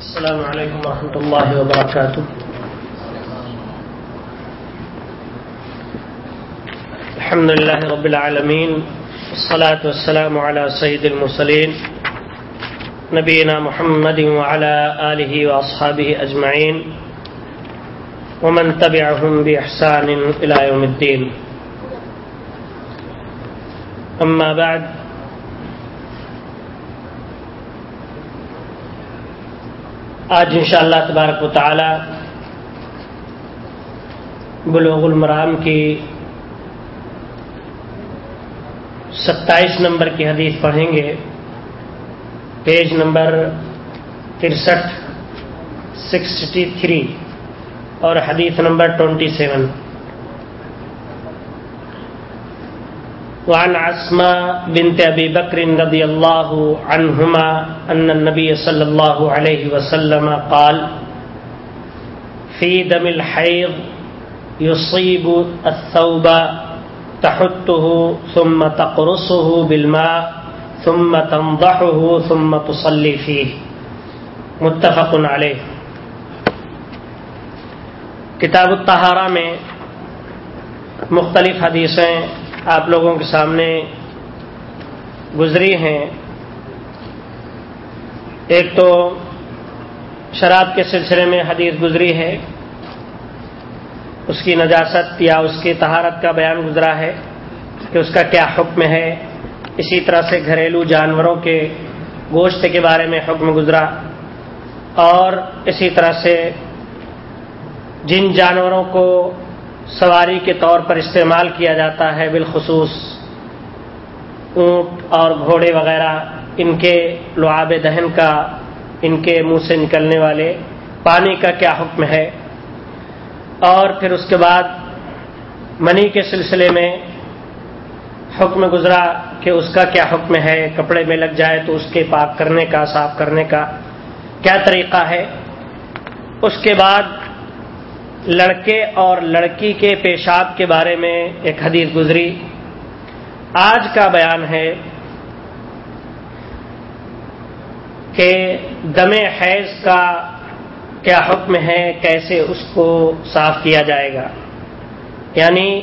السلام عليكم ورحمة الله وبركاته الحمد لله رب العالمين والصلاة والسلام على سيد المرسلين نبينا محمد وعلى آله وأصحابه أجمعين ومن تبعهم بإحسان إلى يوم الدين أما بعد آج انشاءاللہ تبارک و تعالی بلوغ المرام کی ستائیس نمبر کی حدیث پڑھیں گے۔ پیج نمبر ترسٹھ، سکسٹی تھری اور حدیث نمبر ٹوینٹی سیون۔ وعن عسماء بنت أبي بكر رضي الله عنهما أن النبي صلى الله عليه وسلم قال، في دم الحيض يصيب الثوب تحته ثم تقرصه بالماء ثم تنضحه ثم تصلي فيه. متفق عليه. کتاب الطہارہ میں مختلف حدیثیں آپ لوگوں کے سامنے گزری ہیں۔ ایک تو شراب کے سلسلے میں حدیث گزری ہے۔ اس کی نجاست یا اس کی تہارت کا بیان گزرا ہے کہ اس کا کیا حکم ہے۔ اسی طرح سے گھریلو جانوروں کے گوشت کے بارے میں حکم گزرا۔ اور اسی طرح سے جن جانوروں کو سواری کے طور پر استعمال کیا جاتا ہے، بالخصوص اونٹ اور گھوڑے وغیرہ، ان کے لعاب دہن کا، ان کے منہ سے نکلنے والے، پانی کا کیا حکم ہے؟ اور پھر اس کے بعد منی کے سلسلے میں حکم گزرا کہ اس کا کیا حکم ہے، کپڑے میں لگ جائے تو اس کے پاک کرنے کا، صاف کرنے کا، کیا طریقہ ہے؟ اس کے بعد لڑکے اور لڑکی کے پیشاب کے بارے میں ایک حدیث گزری۔ آج کا بیان ہے کہ دم حیض کا کیا حکم ہے، کیسے اس کو صاف کیا جائے گا۔ یعنی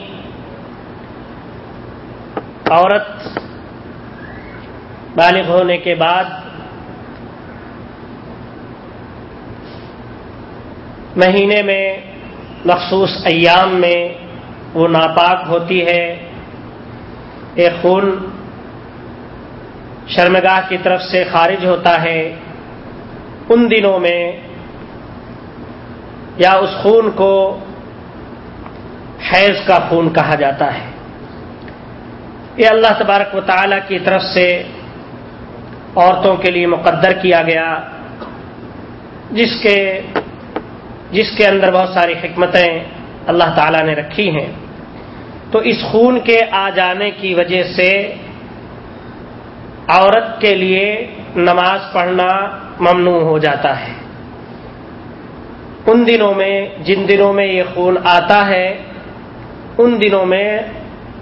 عورت بالغ ہونے کے بعد مہینے میں مخصوص ایام میں وہ ناپاک ہوتی ہے۔ ایک خون شرمگاہ کی طرف سے خارج ہوتا ہے۔ ان دنوں میں یا اس خون کو حیض کا خون کہا جاتا ہے۔ یہ اللہ تبارک و تعالی کی طرف سے عورتوں کے لیے مقدر کیا گیا، جس کے جس کے اندر بہت ساری حکمتیں اللہ تعالی نے رکھی ہیں۔ تو اس خون کے آ جانے کی وجہ سے عورت کے لیے نماز پڑھنا ممنوع ہو جاتا ہے۔ ان دنوں میں، جن دنوں میں یہ خون آتا ہے، ان دنوں میں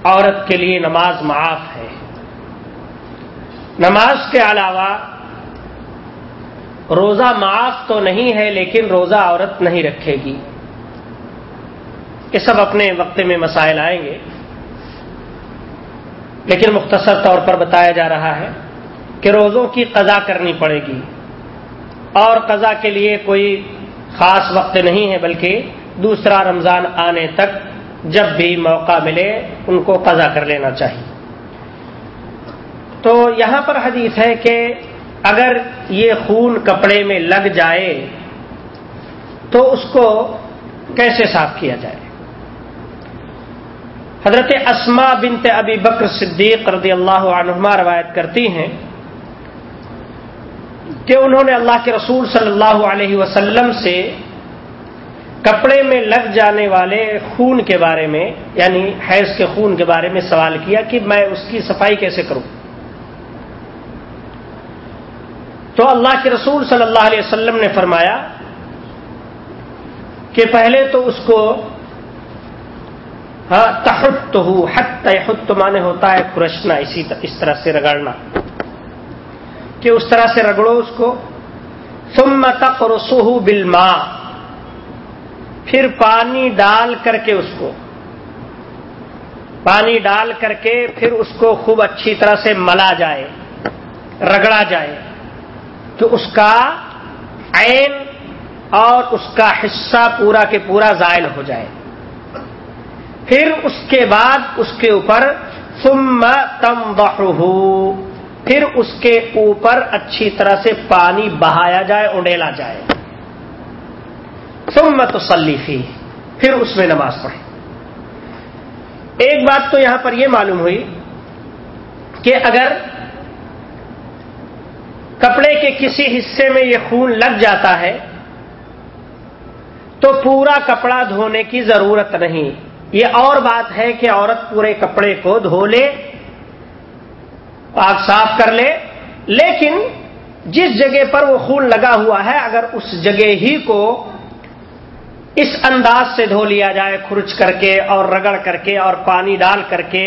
عورت کے لیے نماز معاف ہے۔ نماز کے علاوہ روزہ معاف تو نہیں ہے لیکن روزہ عورت نہیں رکھے گی۔ یہ سب اپنے وقت میں مسائل آئیں گے۔ لیکن مختصر طور پر بتایا جا رہا ہے کہ روزوں کی قضا کرنی پڑے گی۔ اور قضا کے لیے کوئی خاص وقت نہیں ہے، بلکہ دوسرا رمضان آنے تک جب بھی موقع ملے ان کو قضا کر لینا چاہیے۔ تو یہاں پر حدیث ہے کہ اگر یہ خون کپڑے میں لگ جائے تو اس کو کیسے صاف کیا جائے؟ حضرت اسما بنت ابی بکر صدیق رضی اللہ عنہما روایت کرتی ہیں کہ انہوں نے اللہ کے رسول صلی اللہ علیہ وسلم سے کپڑے میں لگ جانے والے خون کے بارے میں یعنی حیض کے خون کے بارے میں سوال کیا کہ میں اس کی صفائی کیسے کروں؟ تو اللہ کے رسول صلی اللہ علیہ وسلم نے فرمایا کہ پہلے تو اس کو ہاں، تحت ہو حت تحت مانے ہوتا ہے خرشنا اسی اس طرح سے رگڑنا، کہ اس طرح سے رگڑو اس کو، ثم تک رسو بلما پھر پانی ڈال کر کے اس کو، پانی ڈال کر کے پھر اس کو خوب اچھی طرح سے ملا جائے، رگڑا جائے۔ تو اس کا عین اور اس کا حصہ پورا کے پورا زائل ہو جائے۔ پھر اس کے بعد اس کے اوپر ثم تم پھر اس کے اوپر اچھی طرح سے پانی بہایا جائے اڈیلا جائے۔ ثم تسلیفی پھر اس میں نماز پڑھے ایک بات تو یہاں پر یہ معلوم ہوئی کہ اگر کپڑے کے کسی حصے میں یہ خون لگ جاتا ہے تو پورا کپڑا دھونے کی ضرورت نہیں۔ یہ اور بات ہے کہ عورت پورے کپڑے کو دھو لے، پاک صاف کر لے، لیکن جس جگہ پر وہ خون لگا ہوا ہے، اگر اس جگہ ہی کو اس انداز سے دھو لیا جائے، کھرچ کر کے اور رگڑ کر کے اور پانی ڈال کر کے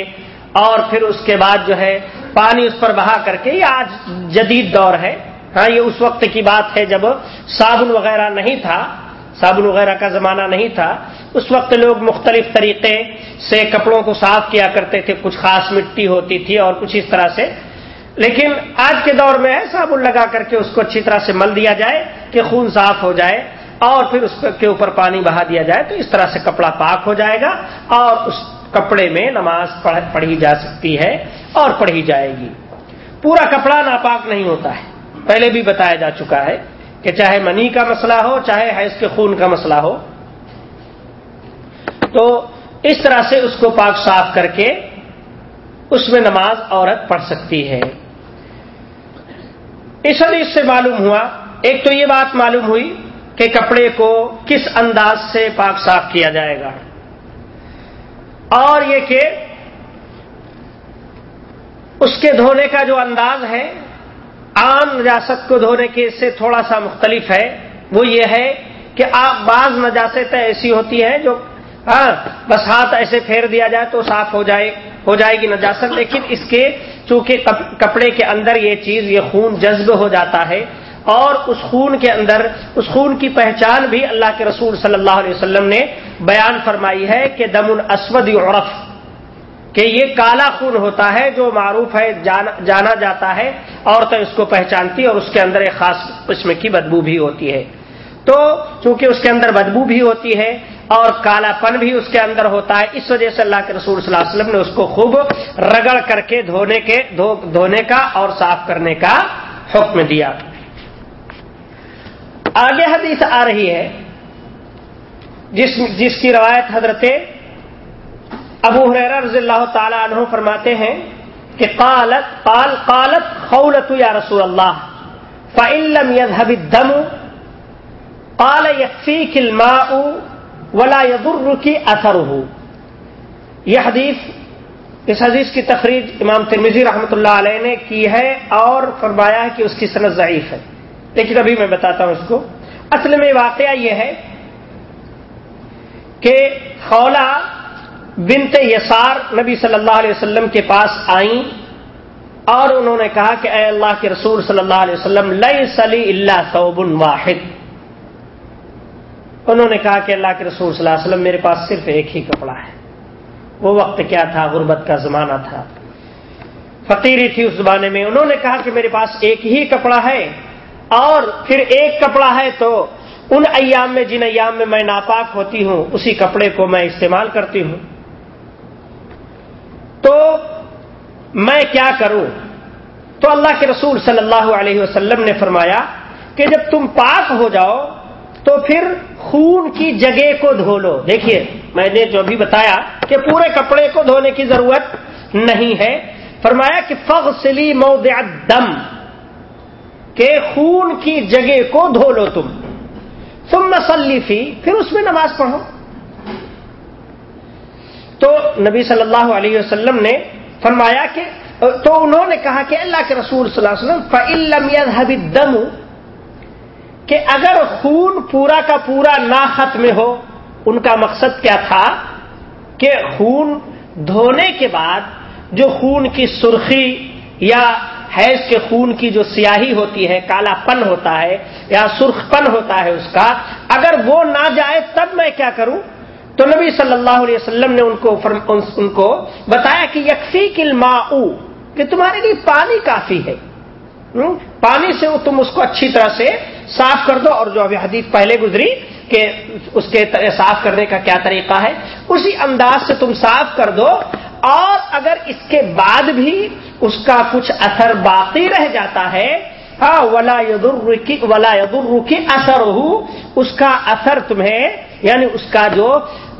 اور پھر اس کے بعد جو ہے پانی اس پر بہا کر کے، یہ آج جدید دور ہے۔ ہاں یہ اس وقت کی بات ہے جب صابن وغیرہ نہیں تھا، صابن وغیرہ کا زمانہ نہیں تھا۔ اس وقت لوگ مختلف طریقے سے کپڑوں کو صاف کیا کرتے تھے، کچھ خاص مٹی ہوتی تھی اور کچھ اس طرح سے۔ لیکن آج کے دور میں ہے، صابن لگا کر کے اس کو اچھی طرح سے مل دیا جائے کہ خون صاف ہو جائے اور پھر اس کے اوپر پانی بہا دیا جائے تو اس طرح سے کپڑا پاک ہو جائے گا اور اس کپڑے میں نماز پڑھی جا سکتی ہے اور پڑھی جائے گی۔ پورا کپڑا ناپاک نہیں ہوتا ہے۔ پہلے بھی بتایا جا چکا ہے کہ چاہے منی کا مسئلہ ہو، چاہے حیض کے خون کا مسئلہ ہو۔ تو اس طرح سے اس کو پاک صاف کر کے اس میں نماز عورت پڑھ سکتی ہے۔ اس حدیث سے معلوم ہوا، ایک تو یہ بات معلوم ہوئی کہ کپڑے کو کس انداز سے پاک صاف کیا جائے گا۔ اور یہ کہ اس کے دھونے کا جو انداز ہے، عام نجاست کو دھونے کے سے تھوڑا سا مختلف ہے۔ وہ یہ ہے کہ آپ بعض نجاستیں ایسی ہوتی ہیں جو ہاں بس ہاتھ ایسے پھیر دیا جائے تو صاف ہو جائے ہو جائے گی نجاست۔ لیکن اس کے، چونکہ کپڑے کے اندر یہ چیز، یہ خون جذب ہو جاتا ہے اور اس خون کے اندر، اس خون کی پہچان بھی اللہ کے رسول صلی اللہ علیہ وسلم نے بیان فرمائی ہے کہ دم الاسود عرف، کہ یہ کالا خون ہوتا ہے جو معروف ہے، جانا جاتا ہے، عورتیں اس کو پہچانتی اور اس کے اندر ایک خاص قسم کی بدبو بھی ہوتی ہے۔ تو چونکہ اس کے اندر بدبو بھی ہوتی ہے اور کالا پن بھی اس کے اندر ہوتا ہے، اس وجہ سے اللہ کے رسول صلی اللہ علیہ وسلم نے اس کو خوب رگڑ کر کے دھونے کے دھونے کا اور صاف کرنے کا حکم دیا۔ آگے حدیث آ رہی ہے، جس جس کی روایت حضرت ابو حریر رضی اللہ تعالی عنہ فرماتے ہیں کہ قالت، قال، قالت خولت یا رسول اللہ فعلم يذهب الدم، قال يكفيك الماء ولا يضرك اثره یہ حدیث، اس حدیث کی تخریج امام ترمیزی رحمۃ اللہ علیہ نے کی ہے اور فرمایا ہے کہ اس کی صنعت ضعیف ہے۔ لیکن ابھی میں بتاتا ہوں اس کو۔ اصل میں واقعہ یہ ہے کہ خولا بنت یسار نبی صلی اللہ علیہ وسلم کے پاس آئیں اور انہوں نے کہا کہ اے اللہ کے رسول صلی اللہ علیہ وسلم لئی سلی اللہ صوب واحد۔ انہوں نے کہا کہ اللہ کے رسول صلی اللہ علیہ وسلم، میرے پاس صرف ایک ہی کپڑا ہے۔ وہ وقت کیا تھا؟ غربت کا زمانہ تھا۔ فقیری تھی اس زمانے میں، انہوں نے کہا کہ میرے پاس ایک ہی کپڑا ہے۔ اور پھر ایک کپڑا ہے تو ان ایام میں جن ایام میں میں ناپاک ہوتی ہوں، اسی کپڑے کو میں استعمال کرتی ہوں۔ تو میں کیا کروں؟ تو اللہ کے رسول صلی اللہ علیہ وسلم نے فرمایا کہ جب تم پاک ہو جاؤ تو پھر خون کی جگہ کو دھو لو۔ دیکھیے، میں نے جو بھی بتایا کہ پورے کپڑے کو دھونے کی ضرورت نہیں ہے۔ فرمایا کہ فغ سلی دم کہ خون کی جگہ کو دھو لو تم۔ تم مسلی فی، پھر اس میں نماز پڑھو۔ تو نبی صلی اللہ علیہ وسلم نے فرمایا کہ، تو انہوں نے کہا کہ اللہ کے رسول صلی اللہ علیہ وسلم دم کہ اگر خون پورا کا پورا نہ ختم ہو، ان کا مقصد کیا تھا؟ کہ خون دھونے کے بعد جو خون کی سرخی یا حیض کے خون کی جو سیاہی ہوتی ہے، کالا پن ہوتا ہے یا سرخ پن ہوتا ہے اس کا، اگر وہ نہ جائے تب میں کیا کروں؟ تو نبی صلی اللہ علیہ وسلم نے ان کو ان کو بتایا کہ یکفی کل کہ تمہارے لیے پانی کافی ہے۔ پانی سے تم اس کو اچھی طرح سے صاف کر دو اور جو ابھی حدیث پہلے گزری کہ اس کے صاف کرنے کا کیا طریقہ ہے؟ اسی انداز سے تم صاف کر دو اور اگر اس کے بعد بھی اس کا کچھ اثر باقی رہ جاتا ہے ہاں ولا کی ولا کی اثر ہو اس کا اثر تمہیں یعنی اس کا جو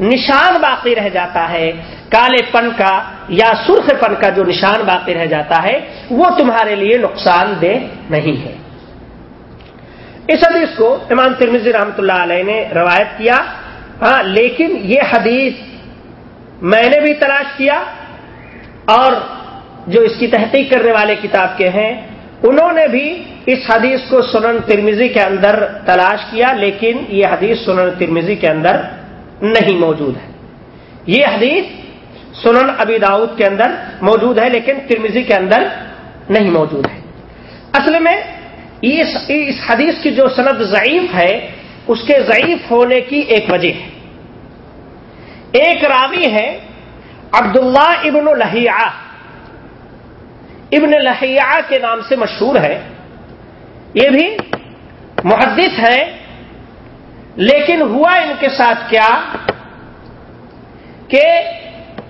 نشان باقی رہ جاتا ہے، کالے پن کا یا سرخ پن کا جو نشان باقی رہ جاتا ہے، وہ تمہارے لیے نقصان دہ نہیں ہے۔ اس حدیث کو امام ترمزی رحمۃ اللہ علیہ نے روایت کیا ہاں لیکن یہ حدیث میں نے بھی تلاش کیا اور جو اس کی تحقیق کرنے والے کتاب کے ہیں، انہوں نے بھی اس حدیث کو سنن ترمیزی کے اندر تلاش کیا، لیکن یہ حدیث سنن ترمیزی کے اندر نہیں موجود ہے۔ یہ حدیث سنن ابی داؤد کے اندر موجود ہے، لیکن ترمیزی کے اندر نہیں موجود ہے۔ اصل میں اس حدیث کی جو سند ضعیف ہے، اس کے ضعیف ہونے کی ایک وجہ ہے۔ ایک راوی ہے عبداللہ ابن الحیہ ابن لہیا کے نام سے مشہور ہے۔ یہ بھی محدث ہے، لیکن ہوا ان کے ساتھ کیا کہ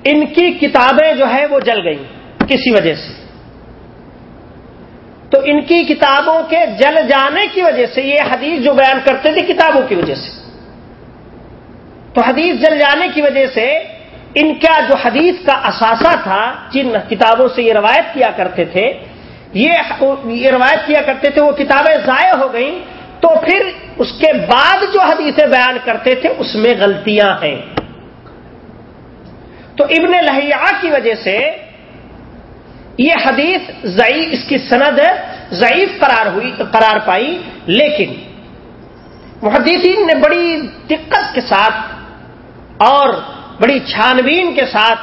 ان کی کتابیں جو ہے وہ جل گئیں کسی وجہ سے۔ تو ان کی کتابوں کے جل جانے کی وجہ سے یہ حدیث جو بیان کرتے تھے کتابوں کی وجہ سے۔ تو حدیث جل جانے کی وجہ سے ان کا جو حدیث کا اثاثہ تھا، جن کتابوں سے یہ روایت کیا کرتے تھے، یہ روایت کیا کرتے تھے، وہ کتابیں ضائع ہو گئیں، تو پھر اس کے بعد جو حدیثیں بیان کرتے تھے، اس میں غلطیاں ہیں۔ تو ابن لہیا کی وجہ سے یہ حدیث ضعیف، اس کی سند ضعیف قرار ہوئی، قرار پائی، لیکن محدثین نے بڑی دقت کے ساتھ اور بڑی چھانبین کے ساتھ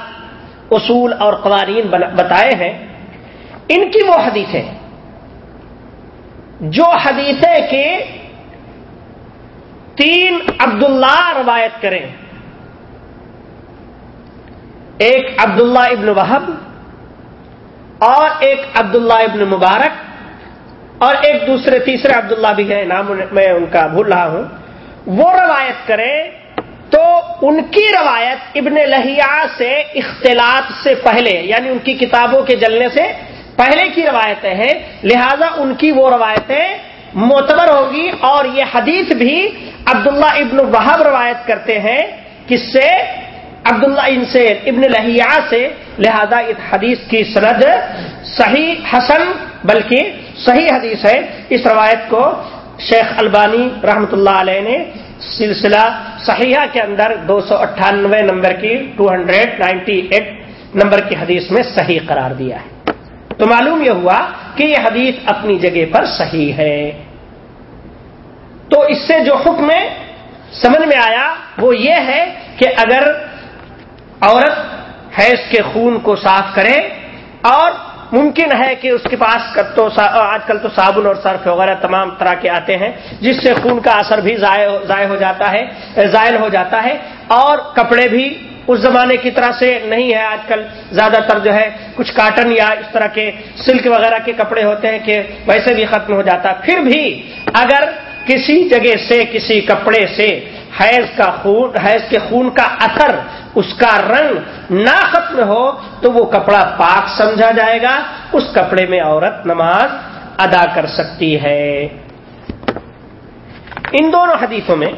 اصول اور قوانین بتائے ہیں۔ ان کی وہ حدیثیں جو حدیثیں کے تین عبداللہ روایت کریں۔ ایک عبداللہ ابن وہب اور ایک عبداللہ ابن مبارک اور ایک دوسرے تیسرے عبداللہ بھی ہے نام میں ان کا بھول رہا ہوں۔ وہ روایت کریں تو ان کی روایت ابن لہیا سے اختلاط سے پہلے یعنی ان کی کتابوں کے جلنے سے پہلے کی روایتیں ہیں، لہذا ان کی وہ روایتیں معتبر ہوگی اور یہ حدیث بھی عبداللہ ابن وہب روایت کرتے ہیں کس سے؟ عبداللہ ان سے، ابن لہیا سے، لہذا اس حدیث کی سند صحیح حسن، بلکہ صحیح حدیث ہے۔ اس روایت کو شیخ البانی رحمت اللہ علیہ نے سلسلہ صحیحہ کے اندر دو سو اٹھانوے نمبر کی two hundred ninety eight number کی حدیث میں صحیح قرار دیا ہے۔ تو معلوم یہ ہوا کہ یہ حدیث اپنی جگہ پر صحیح ہے۔ تو اس سے جو حکم سمجھ میں آیا وہ یہ ہے کہ اگر عورت حیض کے خون کو صاف کرے اور ممکن ہے کہ اس کے پاس تو آج کل تو صابن اور سرف وغیرہ تمام طرح کے آتے ہیں، جس سے خون کا اثر بھی ضائع ہو جاتا ہے زائل ہو جاتا ہے۔ اور کپڑے بھی اس زمانے کی طرح سے نہیں ہے۔ آج کل زیادہ تر جو ہے، کچھ کاٹن یا اس طرح کے سلک وغیرہ کے کپڑے ہوتے ہیں کہ ویسے بھی ختم ہو جاتا۔ پھر بھی اگر کسی جگہ سے، کسی کپڑے سے حیض کا خون حیض کے خون کا اثر، اس کا رنگ نہ ختم ہو تو وہ کپڑا پاک سمجھا جائے گا، اس کپڑے میں عورت نماز ادا کر سکتی ہے۔ ان دونوں حدیثوں میں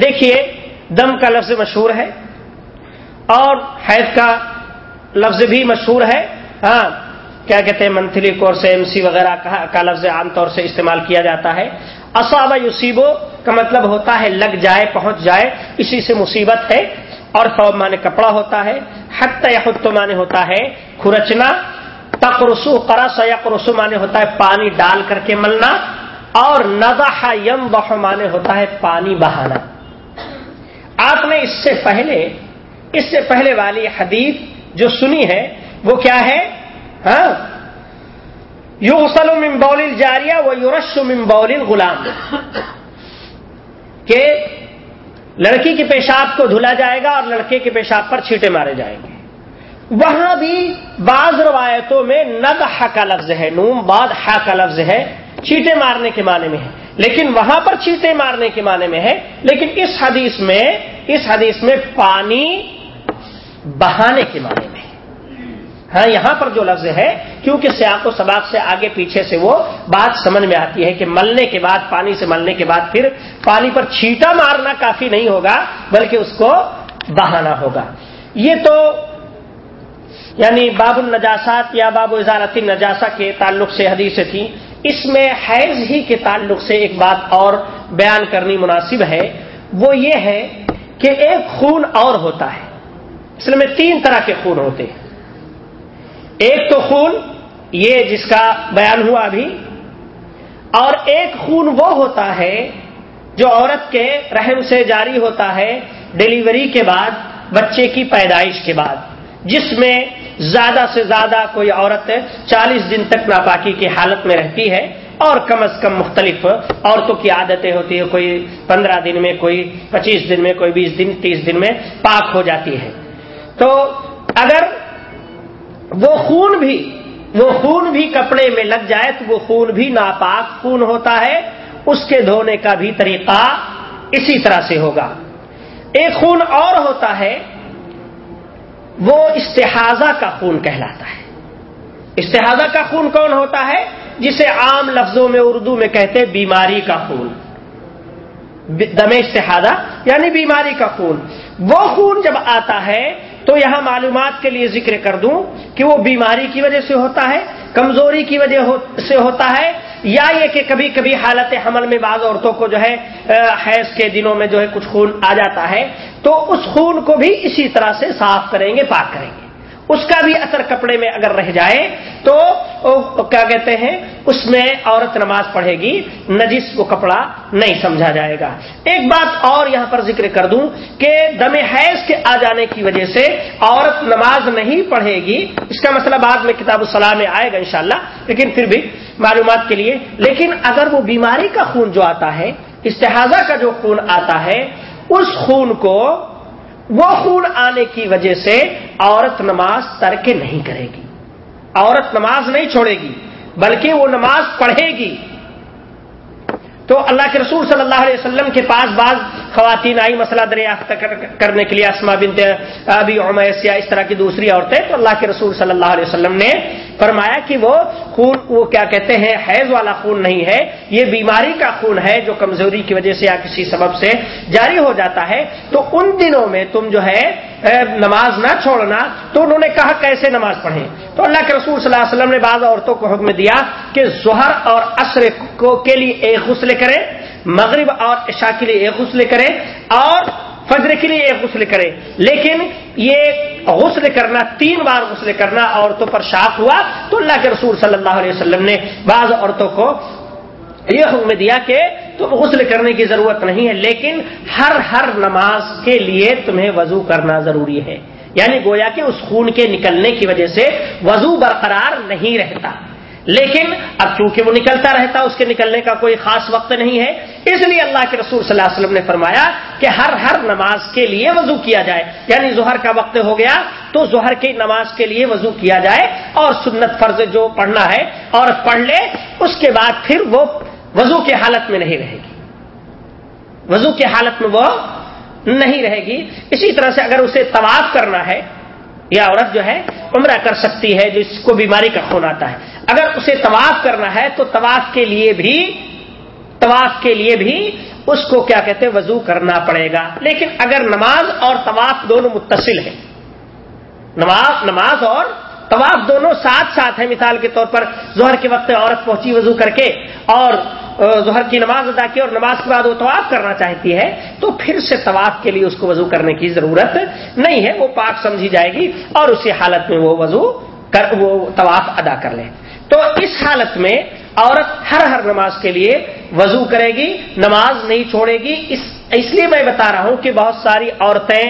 دیکھیے، دم کا لفظ مشہور ہے اور حیض کا لفظ بھی مشہور ہے۔ ہاں کیا کہتے ہیں، منتھلی کورس، ایم سی وغیرہ کا لفظ عام طور سے استعمال کیا جاتا ہے۔ اصابہ یوسیبو کا مطلب ہوتا ہے لگ جائے، پہنچ جائے، اسی سے مصیبت ہے۔ اور سوب مانے کپڑا ہوتا ہے۔ حت یا خود مانے ہوتا ہے کھرچنا، تقرسو قرس یا قرسو مانے ہوتا ہے پانی ڈال کر کے ملنا، اور نزا یم بہ مانے ہوتا ہے پانی بہانا۔ آپ نے اس سے پہلے، اس سے پہلے والی حدیث جو سنی ہے، وہ کیا ہے؟ ہاں؟ یو غسل بول جاریا و یورش بول غلام کہ لڑکی کے پیشاب کو دھلا جائے گا اور لڑکے کے پیشاب پر چھیٹے مارے جائیں گے۔ وہاں بھی بعض روایتوں میں نگ کا لفظ ہے، نوم بعد ہا کا لفظ ہے چیٹے مارنے کے معنی میں ہے۔ لیکن وہاں پر چیٹے مارنے کے معنی میں ہے، لیکن اس حدیث میں، اس حدیث میں پانی بہانے کے معنی میں ہاں یہاں پر جو لفظ ہے کیونکہ سیاق و سباق سے آگے پیچھے سے وہ بات سمجھ میں آتی ہے کہ ملنے کے بعد، پانی سے ملنے کے بعد پھر پانی پر چھیٹا مارنا کافی نہیں ہوگا، بلکہ اس کو بہانا ہوگا۔ یہ تو یعنی باب النجاسات یا باب ازارت نجاسا کے تعلق سے حدیث تھی۔ اس میں حیض ہی کے تعلق سے ایک بات اور بیان کرنی مناسب ہے۔ وہ یہ ہے کہ ایک خون اور ہوتا ہے۔ اس میں تین طرح کے خون ہوتے ہیں۔ ایک تو خون، یہ جس کا بیان ہوا ابھی، اور ایک خون وہ ہوتا ہے جو عورت کے رحم سے جاری ہوتا ہے ڈلیوری کے بعد، بچے کی پیدائش کے بعد، جس میں زیادہ سے زیادہ کوئی عورت چالیس دن تک ناپاکی کی حالت میں رہتی ہے، اور کم از کم مختلف عورتوں کی عادتیں ہوتی ہیں، کوئی پندرہ دن میں، کوئی پچیس دن میں، کوئی بیس دن، تیس دن میں پاک ہو جاتی ہے۔ تو اگر وہ خون بھی وہ خون بھی کپڑے میں لگ جائے تو وہ خون بھی ناپاک خون ہوتا ہے، اس کے دھونے کا بھی طریقہ اسی طرح سے ہوگا۔ ایک خون اور ہوتا ہے، وہ استحاظہ کا خون کہلاتا ہے۔ استحاظہ کا خون کون ہوتا ہے؟ جسے عام لفظوں میں اردو میں کہتے بیماری کا خون۔ دم استحادہ یعنی بیماری کا خون۔ وہ خون جب آتا ہے تو یہاں معلومات کے لیے ذکر کر دوں کہ وہ بیماری کی وجہ سے ہوتا ہے، کمزوری کی وجہ سے ہوتا ہے، یا یہ کہ کبھی کبھی حالت حمل میں بعض عورتوں کو جو ہے حیض کے دنوں میں جو ہے کچھ خون آ جاتا ہے، تو اس خون کو بھی اسی طرح سے صاف کریں گے، پاک کریں گے۔ اس کا بھی اثر کپڑے میں اگر رہ جائے تو کیا کہتے ہیں، اس میں عورت نماز پڑھے گی، نجس وہ کپڑا نہیں سمجھا جائے گا۔ ایک بات اور یہاں پر ذکر کر دوں کہ دم حیض کے آ جانے کی وجہ سے عورت نماز نہیں پڑھے گی۔ اس کا مسئلہ بعد میں کتاب السلام میں آئے گا انشاءاللہ، لیکن پھر بھی معلومات کے لیے۔ لیکن اگر وہ بیماری کا خون جو آتا ہے استحاظہ کا جو خون آتا ہے، اس خون کو وہ خون آنے کی وجہ سے عورت نماز ترک نہیں کرے گی۔ عورت نماز نہیں چھوڑے گی، بلکہ وہ نماز پڑھے گی۔ تو اللہ کے رسول صلی اللہ علیہ وسلم کے پاس بعض خواتین آئی مسئلہ دریافت کرنے کے لیے اسما بنت ابی عمیس یا اس طرح کی دوسری عورتیں۔ تو اللہ کے رسول صلی اللہ علیہ وسلم نے فرمایا کہ وہ خون، وہ کیا کہتے ہیں، حیض والا خون نہیں ہے۔ یہ بیماری کا خون ہے جو کمزوری کی وجہ سے یا کسی سبب سے جاری ہو جاتا ہے۔ تو ان دنوں میں تم جو ہے نماز نہ چھوڑنا۔ تو انہوں نے کہا کیسے نماز پڑھیں؟ تو اللہ کے رسول صلی اللہ علیہ وسلم نے بعض عورتوں کو حکم دیا کہ ظہر اور عصر کو کے لیے ایک غسل کرے مغرب اور عشاء کے لیے ایک غسل کرے اور فجر کے لیے ایک غسل کرے۔ لیکن یہ غسل کرنا، تین بار غسل کرنا عورتوں پر شاخ ہوا تو اللہ کے رسول صلی اللہ علیہ وسلم نے بعض عورتوں کو یہ حکم دیا کہ تم غسل کرنے کی ضرورت نہیں ہے، لیکن ہر ہر نماز کے لیے تمہیں وضو کرنا ضروری ہے۔ یعنی گویا کہ اس خون کے نکلنے کی وجہ سے وضو برقرار نہیں رہتا۔ لیکن اب چونکہ وہ نکلتا رہتا اس کے نکلنے کا کوئی خاص وقت نہیں ہے، اس لیے اللہ کے رسول صلی اللہ علیہ وسلم نے فرمایا کہ ہر ہر نماز کے لیے وضو کیا جائے۔ یعنی ظہر کا وقت ہو گیا تو ظہر کی نماز کے لیے وضو کیا جائے اور سنت فرض جو پڑھنا ہے اور پڑھ لے، اس کے بعد پھر وہ وضو کی حالت میں نہیں رہے گی۔ وضو کی حالت میں وہ نہیں رہے گی۔ اسی طرح سے اگر اسے طواف کرنا ہے یا عورت جو ہے، عمرہ کر سکتی ہے جس کو بیماری کا خون آتا ہے۔ اگر اسے طواف کرنا ہے تو طواف کے لیے بھی طواف کے لیے بھی اس کو کیا کہتے ہیں وضو کرنا پڑے گا لیکن اگر نماز اور طواف دونوں متصل ہیں نماز نماز اور طواف دونوں ساتھ ساتھ ہیں مثال کے طور پر ظہر کے وقت عورت پہنچی وضو کر کے اور ظہر کی نماز ادا کی اور نماز کے بعد وہ طواف کرنا چاہتی ہے تو پھر سے طواف کے لیے اس کو وضو کرنے کی ضرورت نہیں ہے، وہ پاک سمجھی جائے گی اور اسی حالت میں وہ وضو کر، وہ طواف ادا کر لے۔ تو اس حالت میں عورت ہر ہر نماز کے لیے وضو کرے گی، نماز نہیں چھوڑے گی۔ اس اس لیے میں بتا رہا ہوں کہ بہت ساری عورتیں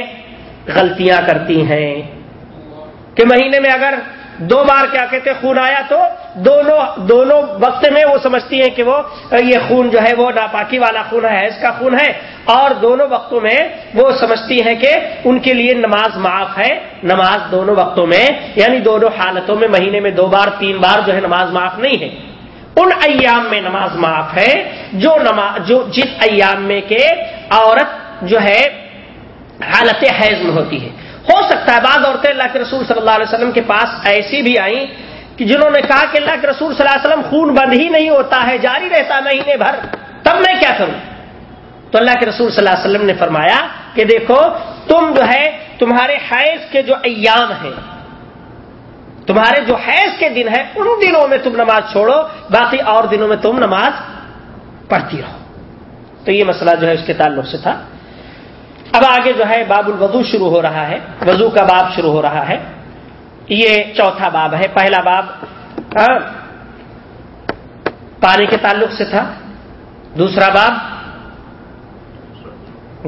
غلطیاں کرتی ہیں کہ مہینے میں اگر دو بار کیا کہتے ہیں، خون آیا تو دونوں دونوں وقت میں وہ سمجھتی ہیں کہ وہ، یہ خون جو ہے وہ ناپاکی والا خون ہے، اس کا خون ہے۔ اور دونوں وقتوں میں وہ سمجھتی ہیں کہ ان کے لیے نماز معاف ہے۔ نماز دونوں وقتوں میں یعنی دونوں حالتوں میں، مہینے میں دو بار، تین بار جو ہے نماز معاف نہیں ہے۔ ان ایام میں نماز معاف ہے جو نماز جو جس ایام میں کہ عورت جو ہے حالت حیض میں ہوتی ہے۔ ہو سکتا ہے بعض عورتیں اللہ کے رسول صلی اللہ علیہ وسلم کے پاس ایسی بھی آئیں کہ جنہوں نے کہا کہ اللہ کے رسول صلی اللہ علیہ وسلم خون بند ہی نہیں ہوتا ہے، جاری رہتا مہینے بھر، تب میں کیا کروں؟ تو اللہ کے رسول صلی اللہ علیہ وسلم نے فرمایا کہ دیکھو، تم جو ہے، تمہارے حیض کے جو ایام ہیں، تمہارے جو حیض کے دن ہیں، ان دنوں میں تم نماز چھوڑو، باقی اور دنوں میں تم نماز پڑھتی رہو۔ تو یہ مسئلہ جو ہے اس کے تعلق سے تھا۔ اب آگے جو ہے باب الوضو شروع ہو رہا ہے۔ وضو کا باب شروع ہو رہا ہے۔ یہ چوتھا باب ہے۔ پہلا باب پانی کے تعلق سے تھا۔ دوسرا باب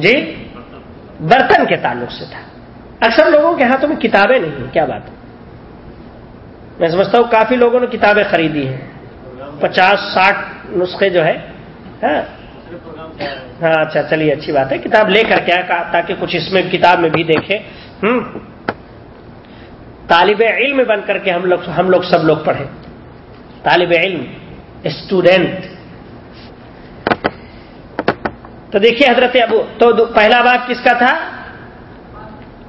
جی برتن کے تعلق سے تھا۔ اکثر لوگوں کے ہاتھوں میں کتابیں نہیں ہیں۔ کیا بات میں سمجھتا ہوں کافی لوگوں نے کتابیں خریدی ہیں۔ پچاس، ساٹھ نسخے جو ہے ہاں اچھا چلیے، اچھی بات ہے۔ کتاب لے کر کیا تاکہ کچھ اس میں کتاب میں بھی دیکھیں ہوں طالب علم بن کر کے ہم لوگ ہم لوگ سب لوگ پڑھیں۔ طالب علم اسٹوڈینٹ تو دیکھیے حضرت ابو تو پہلا باب کس کا تھا؟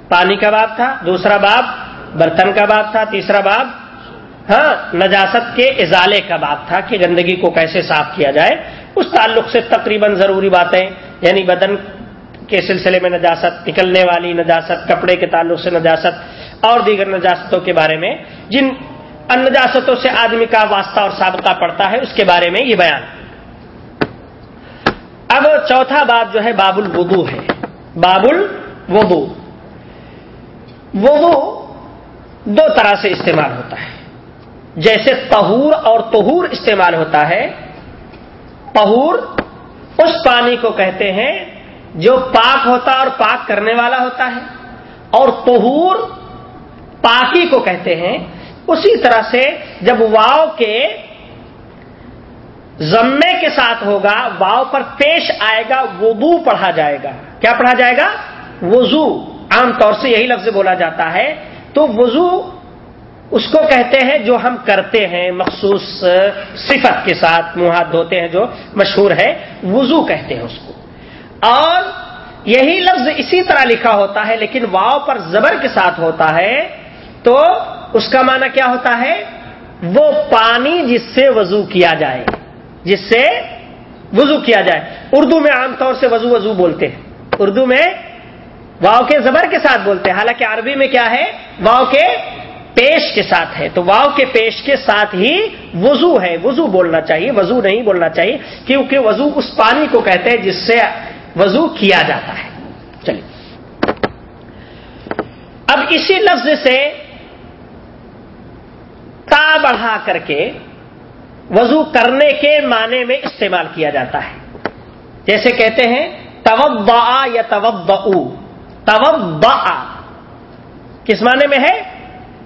پانی کا باب تھا۔ دوسرا باب برتن کا باب تھا۔ تیسرا باب ہاں نجاست کے ازالے کا باب تھا کہ گندگی کو کیسے صاف کیا جائے۔ اس تعلق سے تقریباً ضروری باتیں یعنی بدن کے سلسلے میں نجاست، نکلنے والی نجاست، کپڑے کے تعلق سے نجاست، اور دیگر نجاستوں کے بارے میں، جن ان نجاستوں سے آدمی کا واسطہ اور سابقہ پڑتا ہے، اس کے بارے میں یہ بیان۔ اب چوتھا باب جو ہے باب الوضو ہے۔ باب الوضو وضو دو طرح سے استعمال ہوتا ہے۔ جیسے تہور اور تہور استعمال ہوتا ہے پہور اس پانی کو کہتے ہیں جو پاک ہوتا اور پاک کرنے والا ہوتا ہے، اور تہور پاکی کو کہتے ہیں۔ اسی طرح سے جب واؤ کے زمے کے ساتھ ہوگا، واؤ پر پیش آئے گا، وضو پڑھا جائے گا۔ کیا پڑھا جائے گا؟ وضو۔ عام طور سے یہی لفظ بولا جاتا ہے۔ تو وضو اس کو کہتے ہیں جو ہم کرتے ہیں، مخصوص صفت کے ساتھ منہ ہاتھ دھوتے ہیں جو مشہور ہے، وضو کہتے ہیں اس کو۔ اور یہی لفظ اسی طرح لکھا ہوتا ہے، لیکن واؤ پر زبر کے ساتھ ہوتا ہے، تو اس کا معنی کیا ہوتا ہے؟ وہ پانی جس سے وضو کیا جائے، جس سے وضو کیا جائے۔ اردو میں عام طور سے وضو وضو بولتے ہیں۔ اردو میں واؤ کے زبر کے ساتھ بولتے ہیں۔ حالانکہ عربی میں کیا ہے؟ واؤ کے پیش کے ساتھ ہے تو واؤ کے پیش کے ساتھ ہی وضو ہے۔ وضو بولنا چاہیے، وضو نہیں بولنا چاہیے، کیونکہ وضو اس پانی کو کہتے ہیں جس سے وضو کیا جاتا ہے۔ چلیے۔ اب اسی لفظ سے تا بڑھا کر کے وضو کرنے کے معنی میں استعمال کیا جاتا ہے۔ جیسے کہتے ہیں توب یا توب توب کس معنی میں ہے؟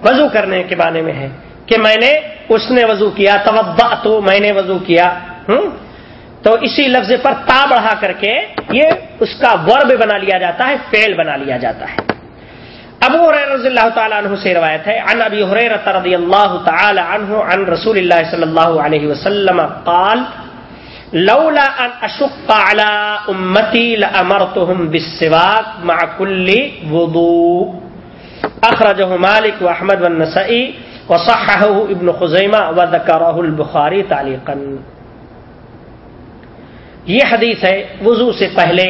وضو کرنے کے بانے میں ہے کہ میں نے اس نے وضو کیا توبا تو میں نے وضو کیا، ہوں؟ تو اسی لفظ پر تا بڑھا کر کے یہ اس کا ورب بنا لیا جاتا ہے فیل بنا لیا جاتا ہے۔ ابو رضی اللہ تعالیٰ عنہ سے روایت ہے، عن ابی حریرت رضی اللہ تعالی عنہ عن رسول اللہ صلی اللہ علیہ وسلم قال، لولا ان اشق على امتی لامرتهم بالسواك مع كل وضوء اخرجہ مالک و احمد والنسائی وصححہ ابن خزیمہ وذکرہ البخاری تعلیقا۔ یہ حدیث ہے، وضو سے پہلے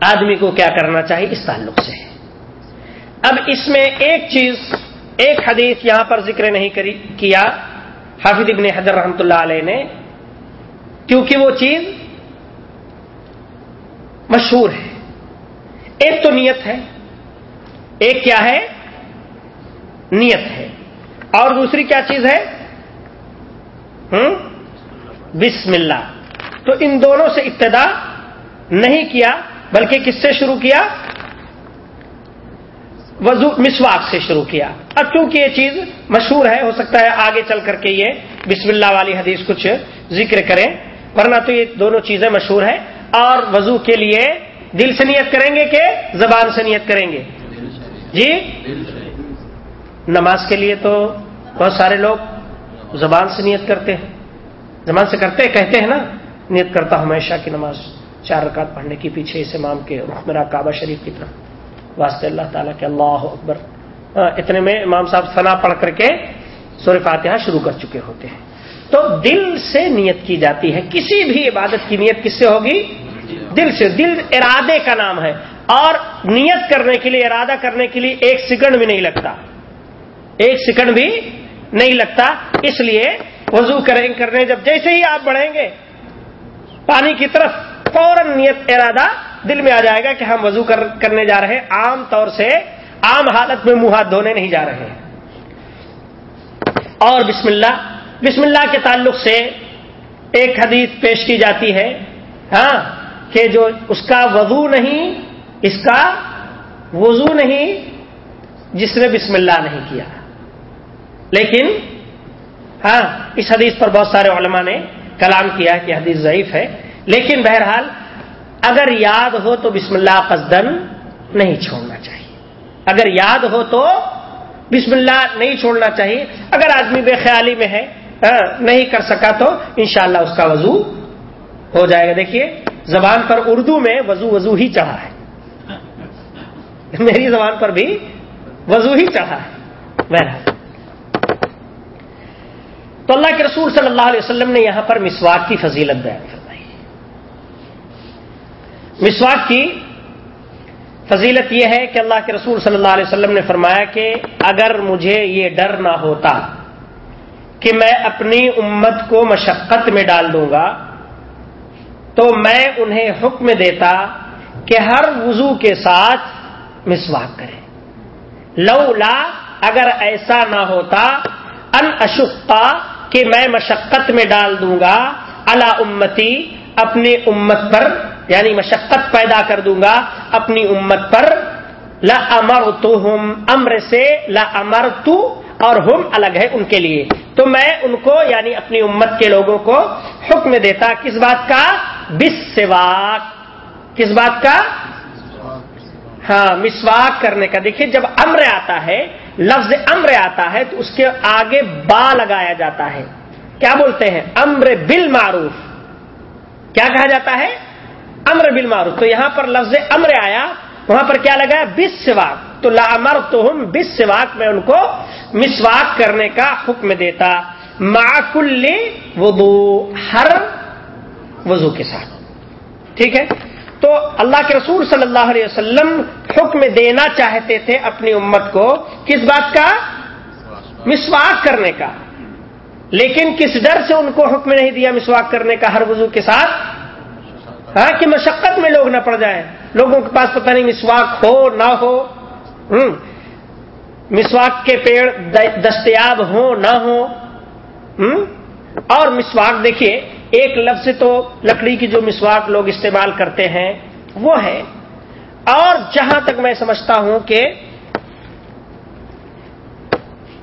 آدمی کو کیا کرنا چاہیے؟ اس تعلق سے۔ اب اس میں ایک چیز، ایک حدیث یہاں پر ذکر نہیں کیا؟ حافظ ابن حضر رحمۃ اللہ علیہ نے، کیونکہ وہ چیز مشہور ہے۔ ایک تو نیت ہے ایک کیا ہے؟ نیت ہے۔ اور دوسری کیا چیز ہے؟ ہوں؟ بسم اللہ۔ تو ان دونوں سے ابتدا نہیں کیا، بلکہ کس سے شروع کیا؟ وضو، مسواک سے شروع کیا۔ اب کیونکہ یہ چیز مشہور ہے، ہو سکتا ہے آگے چل کر کے یہ بسم اللہ والی حدیث کچھ ذکر کریں، ورنہ تو یہ دونوں چیزیں مشہور ہیں۔ اور وضو کے لیے دل سے نیت کریں گے کہ زبان سے نیت کریں گے؟ جی؟ نماز کے لیے تو بہت سارے لوگ زبان سے نیت کرتے ہیں۔ زبان سے کرتے کہتے ہیں نا، نیت کرتا ہمیشہ کی نماز چار رکعت پڑھنے کی پیچھے اس امام کے رخ میرا کعبہ شریف کی طرح واسطے اللہ تعالیٰ کے اللہ اکبر۔ ہاں، اتنے میں امام صاحب ثنا پڑھ کر کے سور فاتحہ شروع کر چکے ہوتے ہیں۔ تو دل سے نیت کی جاتی ہے۔ کسی بھی عبادت کی نیت کس سے ہوگی؟ دل سے۔ دل ارادے کا نام ہے۔ اور نیت کرنے کے لیے، ارادہ کرنے کے لیے ایک سیکنڈ بھی نہیں لگتا۔ ایک سیکنڈ بھی نہیں لگتا۔ اس لیے وضو کریں، کرنے، جب جیسے ہی آپ بڑھیں گے، پانی کی طرف فوراً نیت، ارادہ دل میں آ جائے گا کہ ہم وضو کرنے جا رہے ہیں۔ عام طور سے عام حالت میں منہ ہاتھ دھونے نہیں جا رہے ہیں۔ اور بسم اللہ بسم اللہ کے تعلق سے ایک حدیث پیش کی جاتی ہے ہاں کہ جو اس کا وضو نہیں اس کا وضو نہیں، جس نے بسم اللہ نہیں کیا۔ لیکن ہاں اس حدیث پر بہت سارے علماء نے کلام کیا کہ حدیث ضعیف ہے۔ لیکن بہرحال، اگر یاد ہو تو بسم اللہ قصدن نہیں چھوڑنا چاہیے۔ اگر یاد ہو تو بسم اللہ نہیں چھوڑنا چاہیے۔ اگر آدمی بے خیالی میں ہے ہاں، نہیں کر سکا تو انشاءاللہ اس کا وضو ہو جائے گا۔ دیکھیے، زبان پر اردو میں وضو وضو ہی چڑھا ہے۔ میری زبان پر بھی وضو ہی چڑھا۔ ہے بہرحال۔ تو اللہ کے رسول صلی اللہ علیہ وسلم نے یہاں پر مسواک کی فضیلت بیان فرمائی۔ مسواک کی فضیلت یہ ہے کہ اللہ کے رسول صلی اللہ علیہ وسلم نے فرمایا کہ اگر مجھے یہ ڈر نہ ہوتا کہ میں اپنی امت کو مشقت میں ڈال دوں گا، تو میں انہیں حکم دیتا کہ ہر وضو کے ساتھ مسواک کرے لو لا اگر ایسا نہ ہوتا، ان اشقا کہ میں مشقت میں ڈال دوں گا اللہ امتی، اپنی امت پر یعنی مشقت پیدا کر دوں گا، اپنی امت پر لا امر تو ہم امر سے لا امر تو اور ہم الگ ہے ان کے لیے۔ تو میں ان کو یعنی اپنی امت کے لوگوں کو حکم دیتا، کس بات کا؟ بس سواک کس بات کا؟ ہاں مسواک کرنے کا۔ دیکھیے، جب امر آتا ہے، لفظ امر آتا ہے، تو اس کے آگے با لگایا جاتا ہے۔ کیا بولتے ہیں؟ امر بل معروف کیا کہا جاتا ہے؟ امر بل معروف تو یہاں پر لفظ امر آیا، وہاں پر کیا لگا بس سواک تو لا امر تو ہم بس سواک میں ان کو مسواک کرنے کا حکم دیتا۔ معکل وضو، ہر وضو کے ساتھ۔ ٹھیک ہے؟ تو اللہ کے رسول صلی اللہ علیہ وسلم حکم دینا چاہتے تھے اپنی امت کو کس بات کا؟ مسواک کرنے کا۔ لیکن کس ڈر سے ان کو حکم نہیں دیا مسواک کرنے کا ہر وضو کے ساتھ؟ ہاں کہ مشقت میں لوگ نہ پڑ جائیں۔ لوگوں کے پاس پتہ نہیں مسواک ہو نہ ہو۔ مسواک کے پیڑ دستیاب ہو نہ ہو اور مسواک دیکھیے ایک لفظ تو لکڑی کی جو مسواک لوگ استعمال کرتے ہیں، وہ ہے۔ اور جہاں تک میں سمجھتا ہوں کہ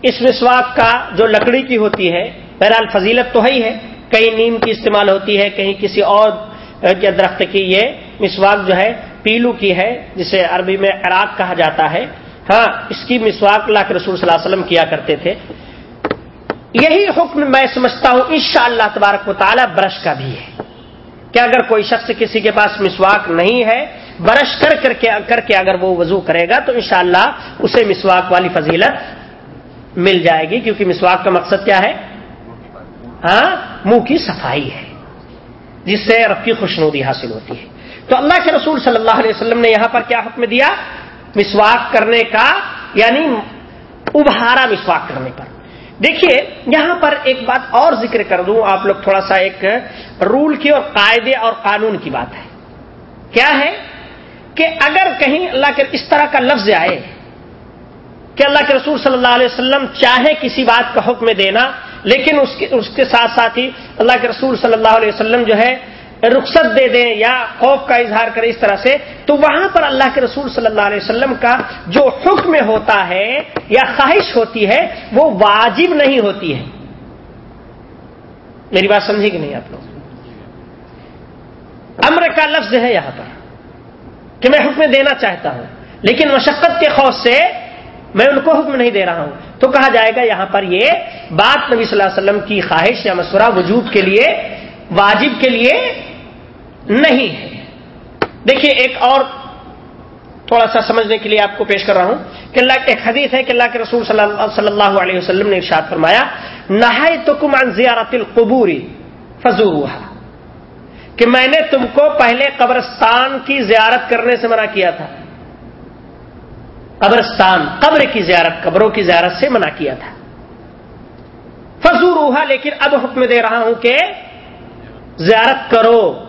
اس مسواک کا جو لکڑی کی ہوتی ہے، بہرحال فضیلت تو ہی ہے۔ کہیں نیم کی استعمال ہوتی ہے، کہیں کسی اور درخت کی یہ مسواک جو ہے، پیلو کی ہے، جسے عربی میں عراق کہا جاتا ہے۔ ہاں اس کی مسواک اللہ کے رسول صلی اللہ علیہ وسلم کیا کرتے تھے۔ یہی حکم میں سمجھتا ہوں ان شاء اللہ تبارک مطالعہ برش کا بھی ہے۔ کہ اگر کوئی شخص کسی کے پاس مسواک نہیں ہے، برش کر کر کے کر کے اگر وہ وضو کرے گا، تو انشاءاللہ اسے مسواک والی فضیلت مل جائے گی۔ کیونکہ مسواک کا مقصد کیا ہے؟ ہاں منہ کی صفائی ہے، جس سے رب کی خوشنودی حاصل ہوتی ہے۔ تو اللہ کے رسول صلی اللہ علیہ وسلم نے یہاں پر کیا حکم دیا؟ مسواک کرنے کا یعنی ابہارا مسواک کرنے پر۔ دیکھیے، یہاں پر ایک بات اور ذکر کر دوں، آپ لوگ تھوڑا سا ایک رول کی اور قاعدے اور قانون کی بات ہے۔ کیا ہے؟ کہ اگر کہیں اللہ کے اس طرح کا لفظ آئے کہ اللہ کے رسول صلی اللہ علیہ وسلم چاہے کسی بات کا حکم دینا، لیکن اس کے اس کے ساتھ ساتھ ہی اللہ کے رسول صلی اللہ علیہ وسلم جو ہے رخصت دے دیں یا خوف کا اظہار کرے اس طرح سے، تو وہاں پر اللہ کے رسول صلی اللہ علیہ وسلم کا جو حکم ہوتا ہے یا خواہش ہوتی ہے، وہ واجب نہیں ہوتی ہے۔ میری بات سمجھی کہ نہیں آپ لوگ؟ امر کا لفظ ہے یہاں پر کہ میں حکم دینا چاہتا ہوں، لیکن مشقت کے خوف سے میں ان کو حکم نہیں دے رہا ہوں۔ تو کہا جائے گا یہاں پر یہ بات نبی صلی اللہ علیہ وسلم کی خواہش یا مشورہ وجود کے لیے واجب کے لیے نہیں ہے۔ دیکھیے، ایک اور تھوڑا سا سمجھنے کے لیے آپ کو پیش کر رہا ہوں کہ اللہ، ایک حدیث ہے کہ اللہ کے رسول صلی اللہ علیہ وسلم نے ارشاد فرمایا نہ تو کمان زیارت القبوری فضور کہ میں نے تم کو پہلے قبرستان کی زیارت کرنے سے منع کیا تھا۔ قبرستان، قبر کی زیارت، قبروں کی زیارت سے منع کیا تھا۔ فضور لیکن اب حکم دے رہا ہوں کہ زیارت کرو۔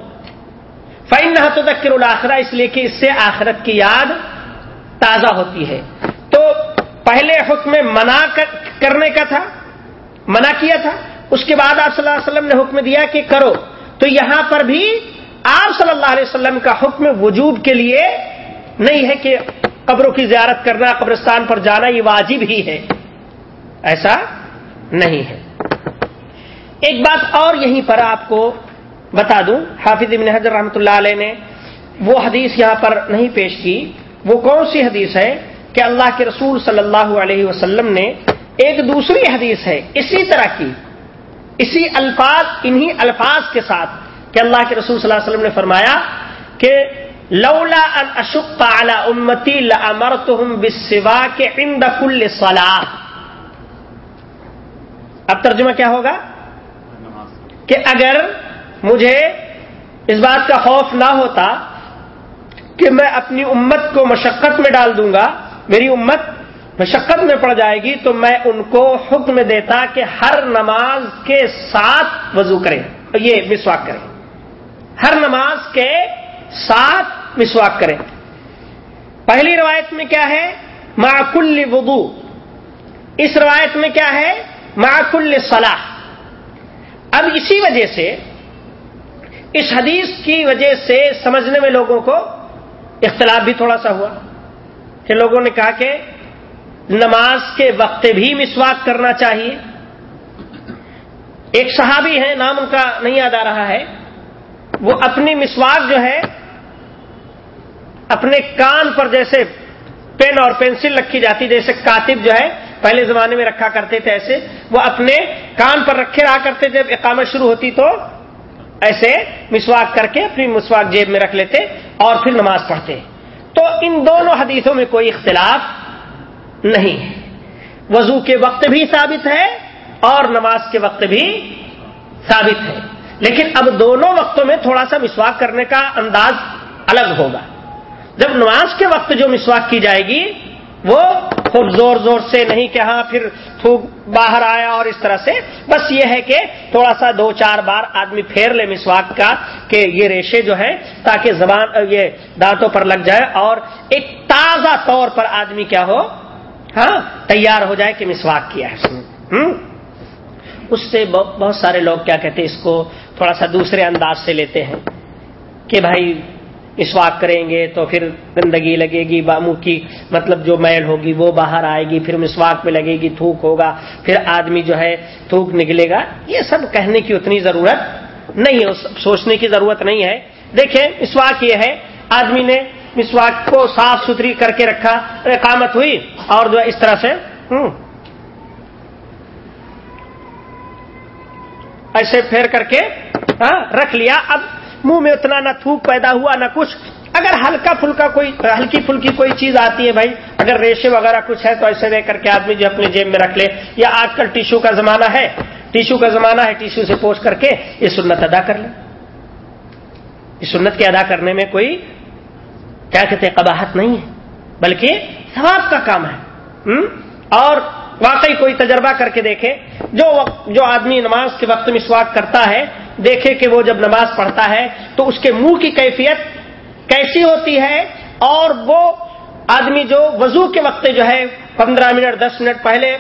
فائن نہ تو تک الآخرہ اس لیے کہ اس سے آخرت کی یاد تازہ ہوتی ہے۔ تو پہلے حکم منع کرنے کا تھا، منع کیا تھا۔ اس کے بعد آپ صلی اللہ علیہ وسلم نے حکم دیا کہ کرو۔ تو یہاں پر بھی آپ صلی اللہ علیہ وسلم کا حکم وجوب کے لیے نہیں ہے کہ قبروں کی زیارت کرنا، قبرستان پر جانا، یہ واجب ہی ہے۔ ایسا نہیں ہے۔ ایک بات اور یہیں پر آپ کو بتا دوں، حافظ ابن حضر رحمۃ اللہ علیہ نے وہ حدیث یہاں پر نہیں پیش کی۔ وہ کون سی حدیث ہے کہ اللہ کے رسول صلی اللہ علیہ وسلم نے ایک دوسری حدیث ہے اسی طرح کی، اسی الفاظ، انہی الفاظ کے ساتھ کہ اللہ کے رسول صلی اللہ علیہ وسلم نے فرمایا کہ لولا ان اشق على امتی لامرتهم بالسواك عند كل صلاه اب ترجمہ کیا ہوگا؟ کہ اگر مجھے اس بات کا خوف نہ ہوتا کہ میں اپنی امت کو مشقت میں ڈال دوں گا، میری امت مشقت میں پڑ جائے گی تو میں ان کو حکم دیتا کہ ہر نماز کے ساتھ وضو کریں، یہ مسواک کریں۔ ہر نماز کے ساتھ مسواک کریں۔ پہلی روایت میں کیا ہے؟ معکل وضو۔ اس روایت میں کیا ہے؟ معکل صلاح۔ اب اسی وجہ سے اس حدیث کی وجہ سے سمجھنے میں لوگوں کو اختلاف بھی تھوڑا سا ہوا۔ کہ لوگوں نے کہا کہ نماز کے وقت بھی مسواک کرنا چاہیے۔ ایک صحابی ہے نام ان کا نہیں یاد آ رہا ہے۔ وہ اپنی مسواک جو ہے، اپنے کان پر جیسے پین اور پینسل رکھی جاتی، جیسے کاتب جو ہے، پہلے زمانے میں رکھا کرتے تھے ایسے۔ وہ اپنے کان پر رکھے رہا کرتے تھے جب اقامت شروع ہوتی تو ایسے مسواک کر کے اپنی مسواک جیب میں رکھ لیتے اور پھر نماز پڑھتے۔ تو ان دونوں حدیثوں میں کوئی اختلاف نہیں۔ ہے وضو کے وقت بھی ثابت ہے اور نماز کے وقت بھی ثابت ہے۔ لیکن اب دونوں وقتوں میں تھوڑا سا مسواک کرنے کا انداز الگ ہوگا۔ جب نماز کے وقت جو مسواک کی جائے گی وہ خوب زور زور سے نہیں کہ ہاں پھر تھوک باہر آیا اور اس طرح سے۔ بس یہ ہے کہ تھوڑا سا دو چار بار آدمی پھیر لے مسواک کا کہ یہ ریشے جو ہے تاکہ زبان، یہ دانتوں پر لگ جائے اور ایک تازہ طور پر آدمی کیا ہو ہاں تیار ہو جائے کہ مسواک کیا ہے۔ اس سے بہت سارے لوگ کیا کہتے ہیں، اس کو تھوڑا سا دوسرے انداز سے لیتے ہیں کہ بھائی مسواک کریں گے تو پھر گندگی لگے گی منہ کی مطلب جو میل ہوگی وہ باہر آئے گی، پھر مسواک پہ لگے گی، تھوک ہوگا، پھر آدمی جو ہے تھوک نکلے گا۔ یہ سب کہنے کی اتنی ضرورت نہیں ہے سوچنے کی ضرورت نہیں ہے۔ دیکھیں، مسواک یہ ہے، آدمی نے مسواک کو صاف ستھری کر کے رکھا، اقامت ہوئی اور جو اس طرح سے ایسے پھیر کر کے ہاں، رکھ لیا۔ اب منہ میں اتنا نہ تھوک پیدا ہوا نہ کچھ۔ اگر ہلکا پھلکا کوئی ہلکی پھلکی کوئی چیز آتی ہے بھائی، اگر ریشے وغیرہ کچھ ہے تو ایسے دے کر کے آدمی جو اپنے جیب میں رکھ لے۔ یا آج کل ٹیشو کا زمانہ ہے۔ ٹیشو کا زمانہ ہے، ٹیشو سے پوچھ کر کے یہ سنت ادا کر لے۔ اس سنت کے ادا کرنے میں کوئی کیا کہتے قباہت نہیں ہے، بلکہ ثواب کا کام ہے۔ اور واقعی کوئی تجربہ کر کے دیکھے، جو جو آدمی نماز کے وقت میں کرتا ہے دیکھے کہ وہ جب نماز پڑھتا ہے تو اس کے منہ کی کیفیت کیسی ہوتی ہے اور وہ آدمی جو وضو کے وقت جو ہے، پندرہ منٹ، دس منٹ پہلے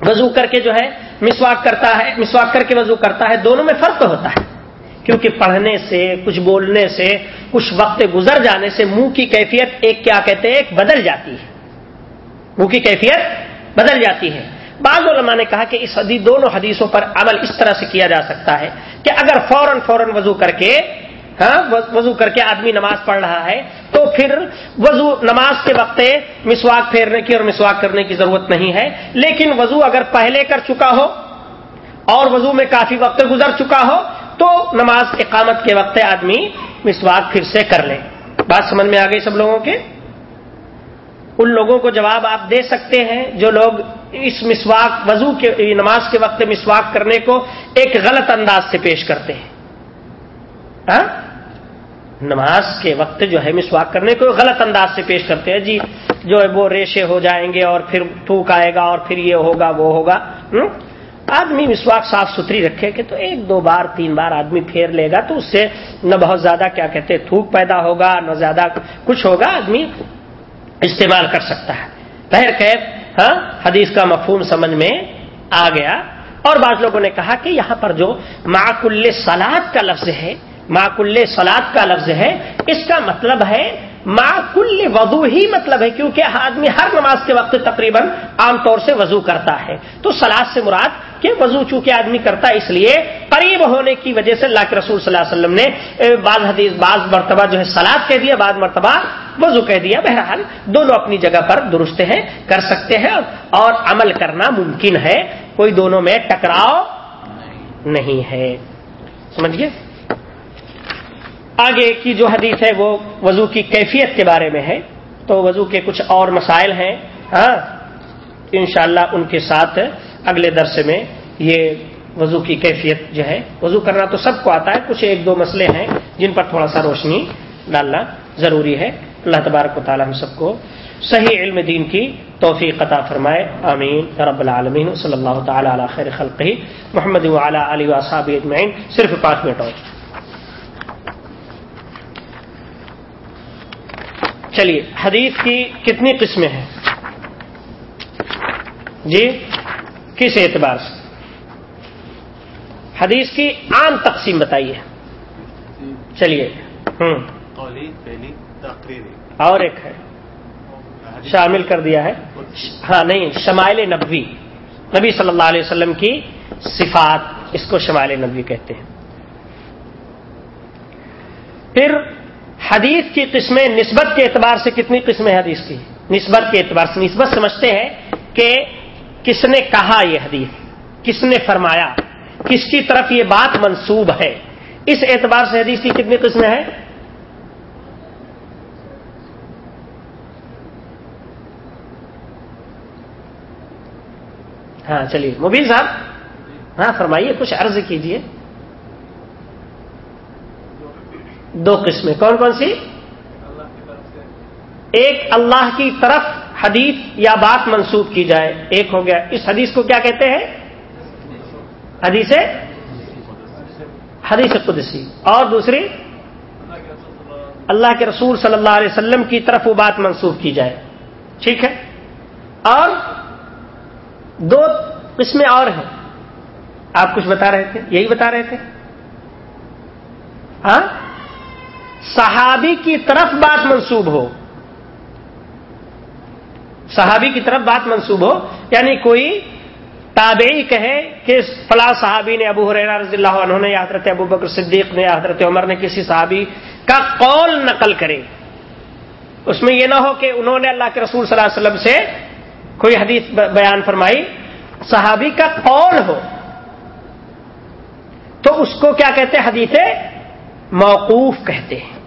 وضو کر کے جو ہے، مسواک کرتا ہے، مسواک کر کے وضو کرتا ہے، دونوں میں فرق ہوتا ہے۔ کیونکہ پڑھنے سے، کچھ بولنے سے، کچھ وقت گزر جانے سے منہ کی کیفیت ایک کیا کہتے ہیں، ایک بدل جاتی ہے۔ منہ کی کیفیت بدل جاتی ہے۔ بعض علماء نے کہا کہ اس حدیث دونوں حدیثوں پر عمل اس طرح سے کیا جا سکتا ہے کہ اگر فوراً فوراً وضو کر کے ہاں وضو کر کے آدمی نماز پڑھ رہا ہے تو پھر وضو نماز کے وقت مسواک پھیرنے کی اور مسواک کرنے کی ضرورت نہیں ہے۔ لیکن وضو اگر پہلے کر چکا ہو اور وضو میں کافی وقت گزر چکا ہو تو نماز اقامت کے وقت آدمی مسواک پھر سے کر لے۔ بات سمجھ میں آ گئی سب لوگوں کے؟ ان لوگوں کو جواب آپ دے سکتے ہیں جو لوگ اس مسواک وضو کے نماز کے وقت مسواک کرنے کو ایک غلط انداز سے پیش کرتے ہیں۔ ہاں؟ نماز کے وقت جو ہے مسواک کرنے کو غلط انداز سے پیش کرتے ہیں۔ جی جو ہے وہ ریشے ہو جائیں گے اور پھر تھوک آئے گا اور پھر یہ ہوگا، وہ ہوگا۔ آدمی مسواک صاف ستھری رکھے کہ تو ایک دو بار، تین بار آدمی پھیر لے گا تو اس سے نہ بہت زیادہ کیا کہتے ہیں، تھوک پیدا ہوگا، نہ زیادہ کچھ ہوگا، آدمی استعمال کر سکتا ہے۔ پہر قید ہاں حدیث کا مفہوم سمجھ میں آ گیا۔ اور بعض لوگوں نے کہا کہ یہاں پر جو معقل سلاد کا لفظ ہے کل سلاد کا لفظ ہے، اس کا مطلب ہے کل وضو ہی مطلب ہے کیونکہ آدمی ہر نماز کے وقت تقریباً عام طور سے وضو کرتا ہے۔ تو سلاد سے مراد کہ وضو چونکہ آدمی کرتا ہے، اس لیے قریب ہونے کی وجہ سے اللہ کے رسول صلی اللہ علیہ وسلم نے بعض حدیث، بعض مرتبہ جو ہے سلاد کہہ دیا، بعض مرتبہ وضو کہہ دیا۔ بہرحال دونوں اپنی جگہ پر درست ہیں، کر سکتے ہیں اور عمل کرنا ممکن ہے۔ کوئی دونوں میں ٹکراؤ نہیں ہے۔ سمجھیے؟ آگے کی جو حدیث ہے وہ وضو کی کیفیت کے بارے میں ہے۔ تو وضو کے کچھ اور مسائل ہیں۔ ہاں انشاءاللہ ان کے ساتھ اگلے درس میں یہ وضو کی کیفیت جو ہے، وضو کرنا تو سب کو آتا ہے، کچھ ایک دو مسئلے ہیں جن پر تھوڑا سا روشنی ڈالنا ضروری ہے۔ اللہ تبارک و تعالی ہم سب کو صحیح علم دین کی توفیق قطع فرمائے۔ آمین۔ رب العالمین۔ صلی اللہ تعالی علی خیر خلقی محمد علی وصحاب اجمعین۔ صرف پانچ منٹ اور۔ چلیے حدیث کی کتنی قسمیں ہیں؟ جی کس اعتبار سے؟ حدیث کی عام تقسیم بتائیے۔ چلیے ہوں اور ایک ہے۔ شامل کر دیا ہے۔ ہاں نہیں شمائل نبوی۔ نبی صلی اللہ علیہ وسلم کی صفات اس کو شمائل نبوی کہتے ہیں۔ پھر حدیث کی قسمیں نسبت کے اعتبار سے کتنی قسمیں حدیث کی؟ نسبت کے اعتبار سے۔ نسبت سمجھتے ہیں کہ کس نے کہا یہ حدیث؟ کس نے فرمایا؟ کس کی طرف یہ بات منسوب ہے؟ اس اعتبار سے حدیث کی کتنی قسمیں ہیں؟ ہاں چلیے۔ مبین صاحب؟ ہاں فرمائیے، کچھ عرض کیجیے۔ دو قسمیں کون کون سی؟ ایک اللہ کی طرف حدیث یا بات منسوخ کی جائے، ایک ہو گیا۔ اس حدیث کو کیا کہتے ہیں؟ حدیث حدیث قدسی۔ اور دوسری، اللہ کے رسول صلی اللہ علیہ وسلم کی طرف وہ بات منسوخ کی جائے۔ ٹھیک ہے؟ اور دو قسمیں اور ہیں۔ آپ کچھ بتا رہے تھے؟ یہی بتا رہے تھے؟ ہاں؟ صحابی کی طرف بات منسوب ہو صحابی کی طرف بات منسوب ہو یعنی کوئی تابعی کہے کہ فلاں صحابی نے ابو حریرہ رضی اللہ عنہ نے یا حضرت ابو بکر صدیق نے یا حضرت عمر نے کسی صحابی کا قول نقل کرے اس میں یہ نہ ہو کہ انہوں نے اللہ کے رسول صلی اللہ علیہ وسلم سے کوئی حدیث بیان فرمائی صحابی کا قول ہو تو اس کو کیا کہتے ہیں؟ حدیث موقوف کہتے ہیں۔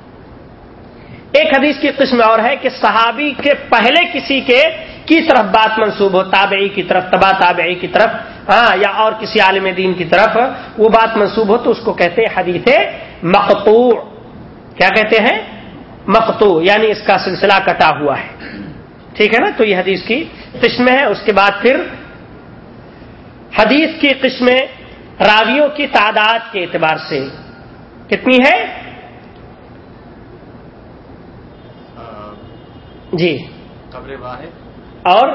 ایک حدیث کی قسم اور ہے کہ صحابی کے پہلے کسی کے کی طرف بات منسوب ہو، تابعی کی طرف، تبا تابعی کی طرف ہاں یا اور کسی عالم دین کی طرف وہ بات منسوب ہو تو اس کو کہتے ہیں حدیث مقطوع۔ کیا کہتے ہیں؟ مقطوع یعنی اس کا سلسلہ کٹا ہوا ہے۔ ٹھیک ہے نا؟ تو یہ حدیث کی قسمیں ہیں اس کے بعد پھر حدیث کی قسمیں راویوں کی تعداد کے اعتبار سے کتنی ہے؟ جی۔ اور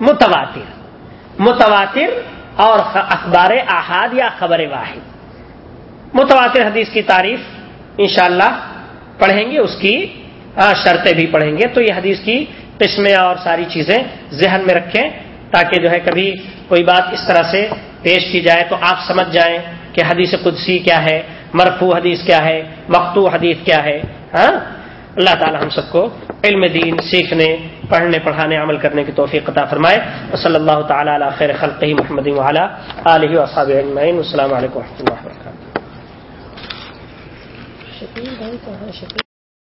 متواتر۔ متواتر۔ اور اخبار احاد یا خبر واحد۔ متواتر حدیث کی تعریف انشاءاللہ پڑھیں گے اس کی شرطیں بھی پڑھیں گے۔ تو یہ حدیث کی قسمیں اور ساری چیزیں ذہن میں رکھیں تاکہ جو ہے کبھی کوئی بات اس طرح سے پیش کی جائے تو آپ سمجھ جائیں کہ حدیث قدسی کیا ہے۔ مرفوع حدیث کیا ہے؟ مقتو حدیث کیا ہے؟ ہاں؟ اللہ تعالی ہم سب کو علم دین، سیکھنے، پڑھنے، پڑھانے، عمل کرنے کی توفیق عطا فرمائے۔ صلی اللہ تعالیٰ علی خیر خلقی محمد علیہ وصحاب السلام علیکم و رحمۃ اللہ وبرکاتہ۔